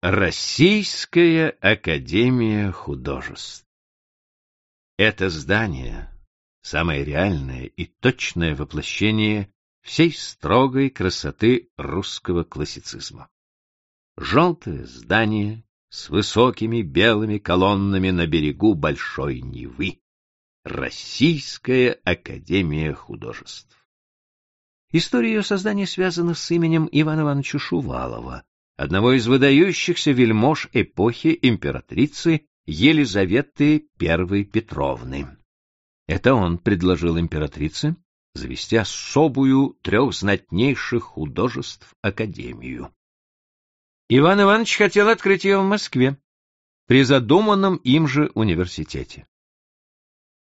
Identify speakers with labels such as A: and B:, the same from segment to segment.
A: Российская академия художеств. Это здание — самое реальное и точное воплощение всей строгой красоты русского классицизма. Желтое здание с высокими белыми колоннами на берегу Большой Невы. Российская академия художеств. История ее создания связана с именем Ивана Ивановича Шувалова, одного из выдающихся вельмож эпохи императрицы Елизаветы I Петровны. Это он предложил императрице завести особую трех знатнейших художеств Академию. Иван Иванович хотел открыть ее в Москве, при задуманном им же университете.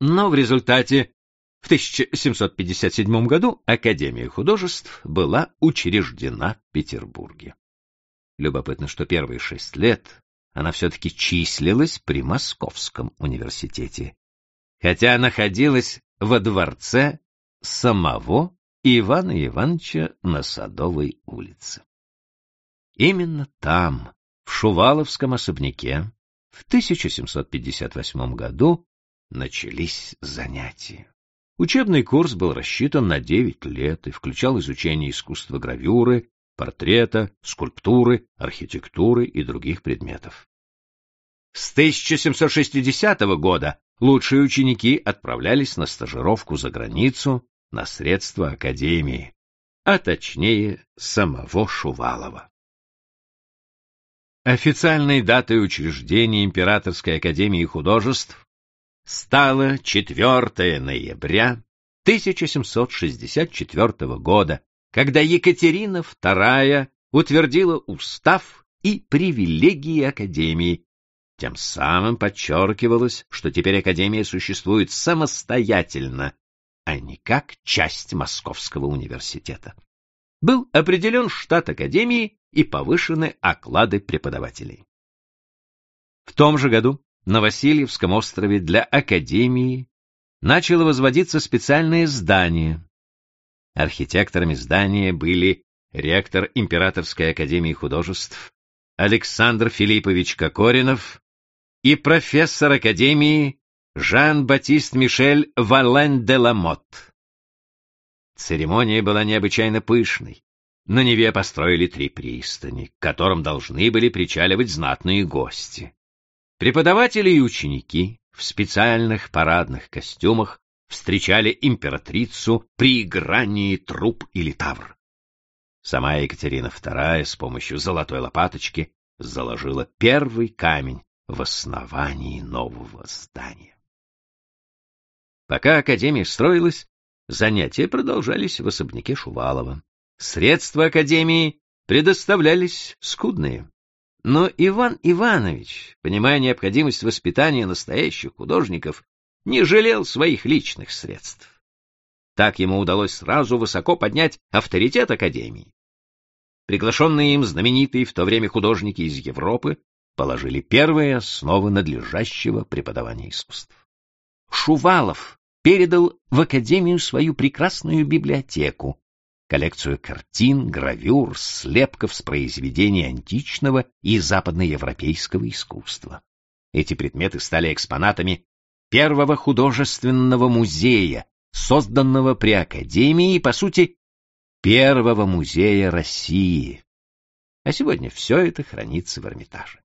A: Но в результате в 1757 году Академия художеств была учреждена в Петербурге. Любопытно, что первые шесть лет она все-таки числилась при Московском университете, хотя находилась во дворце самого Ивана Ивановича на Садовой улице. Именно там, в Шуваловском особняке, в 1758 году начались занятия. Учебный курс был рассчитан на 9 лет и включал изучение искусства гравюры, портрета, скульптуры, архитектуры и других предметов. С 1760 года лучшие ученики отправлялись на стажировку за границу на средства Академии, а точнее самого Шувалова. Официальной датой учреждения Императорской Академии Художеств стало 4 ноября 1764 года, когда Екатерина II утвердила устав и привилегии Академии. Тем самым подчеркивалось, что теперь Академия существует самостоятельно, а не как часть Московского университета. Был определен штат Академии и повышены оклады преподавателей. В том же году на Васильевском острове для Академии начало возводиться специальное здание. Архитекторами здания были ректор Императорской академии художеств Александр Филиппович Кокоринов и профессор академии Жан-Батист Мишель Вален де Ламот. Церемония была необычайно пышной. На Неве построили три пристани, к которым должны были причаливать знатные гости. Преподаватели и ученики в специальных парадных костюмах встречали императрицу при игрании труп или тавр. Сама Екатерина II с помощью золотой лопаточки заложила первый камень в основании нового здания. Пока Академия строилась, занятия продолжались в особняке Шувалова. Средства Академии предоставлялись скудные. Но Иван Иванович, понимая необходимость воспитания настоящих художников, не жалел своих личных средств. Так ему удалось сразу высоко поднять авторитет Академии. Приглашенные им знаменитые в то время художники из Европы положили первые основы надлежащего преподавания искусств. Шувалов передал в Академию свою прекрасную библиотеку, коллекцию картин, гравюр, слепков с произведений античного и западноевропейского искусства. Эти предметы стали экспонатами первого художественного музея, созданного при Академии и, по сути, первого музея России. А сегодня все это хранится в Эрмитаже.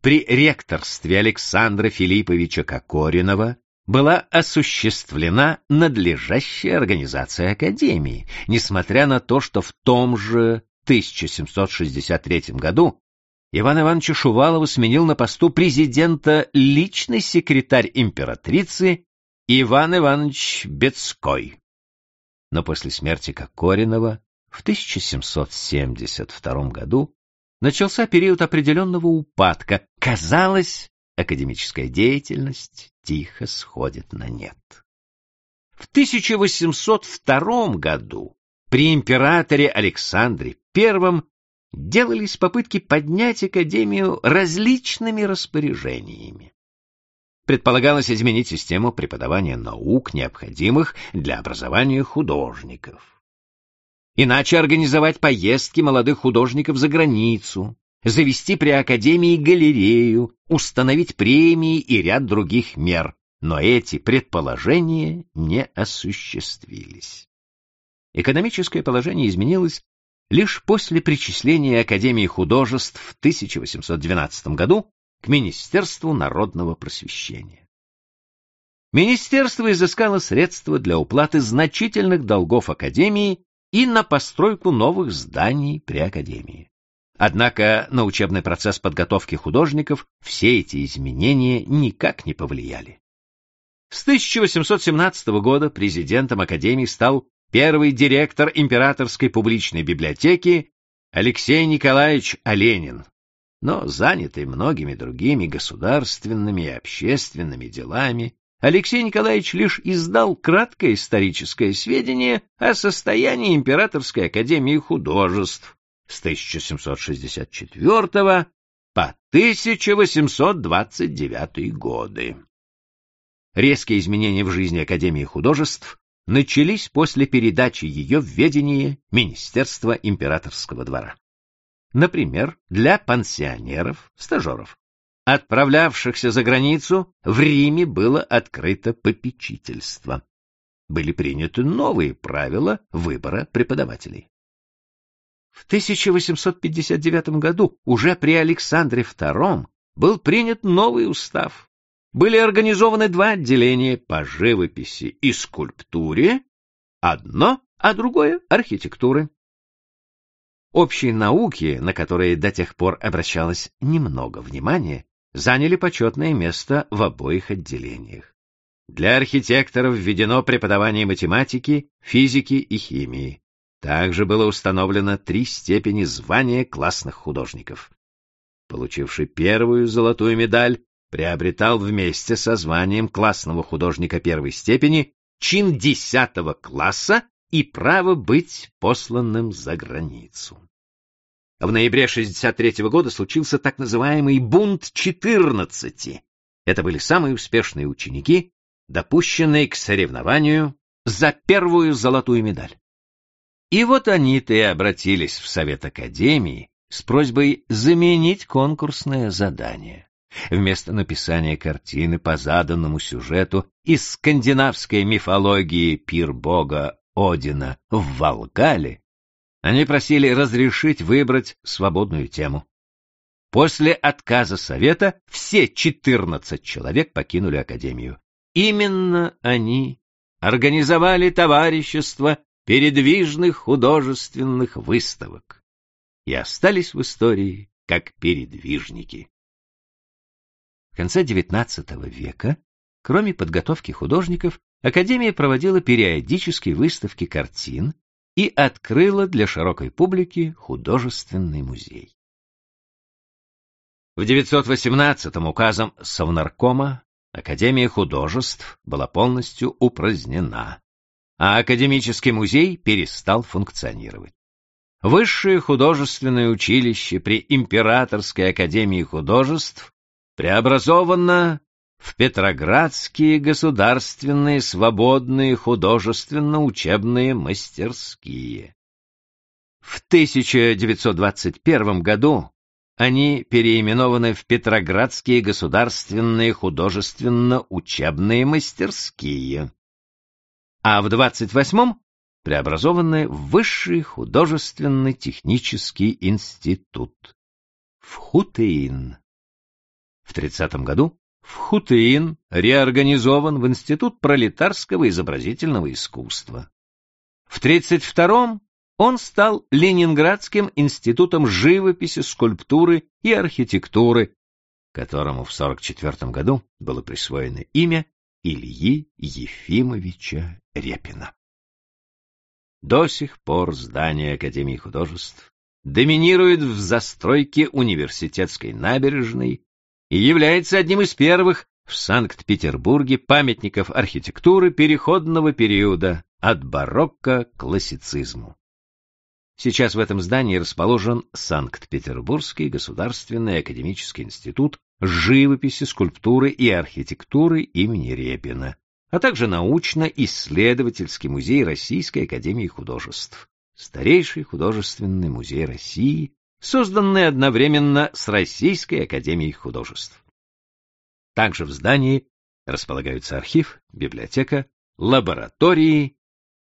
A: При ректорстве Александра Филипповича Кокоринова была осуществлена надлежащая организация Академии, несмотря на то, что в том же 1763 году Иван Иванович Шувалова сменил на посту президента личный секретарь императрицы Иван Иванович Бецкой. Но после смерти Кокоринова в 1772 году начался период определенного упадка. Казалось, академическая деятельность тихо сходит на нет. В 1802 году при императоре Александре I делались попытки поднять Академию различными распоряжениями. Предполагалось изменить систему преподавания наук, необходимых для образования художников. Иначе организовать поездки молодых художников за границу, завести при Академии галерею, установить премии и ряд других мер, но эти предположения не осуществились. Экономическое положение изменилось лишь после причисления Академии художеств в 1812 году к Министерству народного просвещения. Министерство изыскало средства для уплаты значительных долгов Академии и на постройку новых зданий при Академии. Однако на учебный процесс подготовки художников все эти изменения никак не повлияли. С 1817 года президентом Академии стал первый директор Императорской публичной библиотеки Алексей Николаевич Оленин, но занятый многими другими государственными и общественными делами, Алексей Николаевич лишь издал краткое историческое сведение о состоянии Императорской академии художеств с 1764 по 1829 годы. Резкие изменения в жизни Академии художеств начались после передачи ее в ведение Министерства императорского двора. Например, для пансионеров, стажеров, отправлявшихся за границу, в Риме было открыто попечительство. Были приняты новые правила выбора преподавателей. В 1859 году уже при Александре II был принят новый устав. Были организованы два отделения по живописи и скульптуре, одно, а другое — архитектуры. Общие науки, на которые до тех пор обращалось немного внимания, заняли почетное место в обоих отделениях. Для архитекторов введено преподавание математики, физики и химии. Также было установлено три степени звания классных художников. Получивший первую золотую медаль, приобретал вместе со званием классного художника первой степени чин десятого класса и право быть посланным за границу. В ноябре 63 года случился так называемый бунт 14. Это были самые успешные ученики, допущенные к соревнованию за первую золотую медаль. И вот они-то и обратились в Совет Академии с просьбой заменить конкурсное задание. Вместо написания картины по заданному сюжету из скандинавской мифологии пир бога Одина в Волгале, они просили разрешить выбрать свободную тему. После отказа совета все 14 человек покинули Академию. Именно они организовали товарищество передвижных художественных выставок и остались в истории как передвижники. Конце XIX века, кроме подготовки художников, Академия проводила периодические выставки картин и открыла для широкой публики художественный музей. В 918-м указом Совнаркома Академия художеств была полностью упразднена, а академический музей перестал функционировать. Высшее художественное училище при Императорской академии художеств преобразовано в Петроградские государственные свободные художественно-учебные мастерские. В 1921 году они переименованы в Петроградские государственные художественно-учебные мастерские, а в 28-м преобразованы в Высший художественный технический институт в Хутеин. В 30 году Вхутеин реорганизован в Институт пролетарского изобразительного искусства. В 1932-м он стал Ленинградским институтом живописи, скульптуры и архитектуры, которому в 1944 году было присвоено имя Ильи Ефимовича Репина. До сих пор здание Академии художеств доминирует в застройке университетской набережной и является одним из первых в Санкт-Петербурге памятников архитектуры переходного периода от барокко к классицизму. Сейчас в этом здании расположен Санкт-Петербургский государственный академический институт живописи, скульптуры и архитектуры имени Репина, а также научно-исследовательский музей Российской академии художеств, старейший художественный музей России, созданные одновременно с Российской академией художеств. Также в здании располагаются архив, библиотека, лаборатории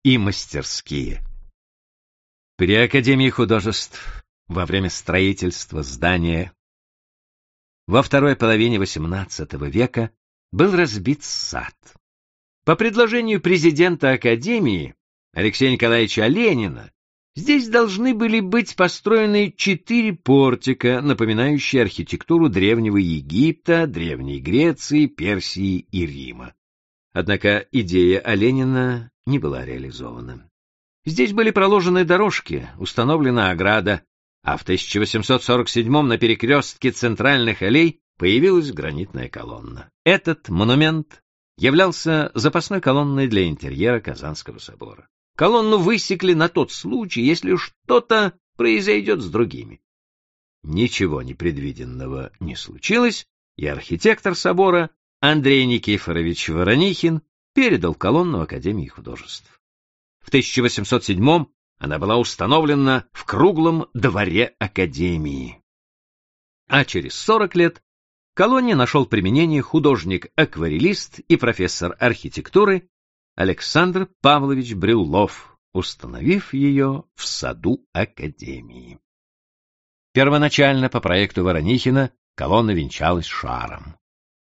A: и мастерские. При Академии художеств во время строительства здания во второй половине XVIII века был разбит сад. По предложению президента Академии Алексея Николаевича Ленина здесь должны были быть построены четыре портика, напоминающие архитектуру Древнего Египта, Древней Греции, Персии и Рима. Однако идея Оленина не была реализована. Здесь были проложены дорожки, установлена ограда, а в 1847 на перекрестке центральных аллей появилась гранитная колонна. Этот монумент являлся запасной колонной для интерьера Казанского собора. Колонну высекли на тот случай, если что-то произойдет с другими. Ничего непредвиденного не случилось, и архитектор собора Андрей Никифорович Воронихин передал колонну Академии художеств. В 1807 она была установлена в круглом дворе Академии. А через 40 лет колонне нашел применение художник-акварелист и профессор архитектуры Александр Павлович Брюллов, установив ее в саду Академии. Первоначально по проекту Воронихина колонна венчалась шаром.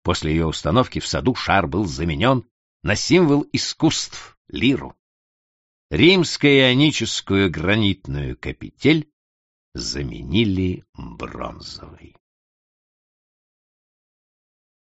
A: После ее установки в саду шар был заменен на символ искусств — лиру. Римско-ионическую гранитную капитель заменили бронзовой.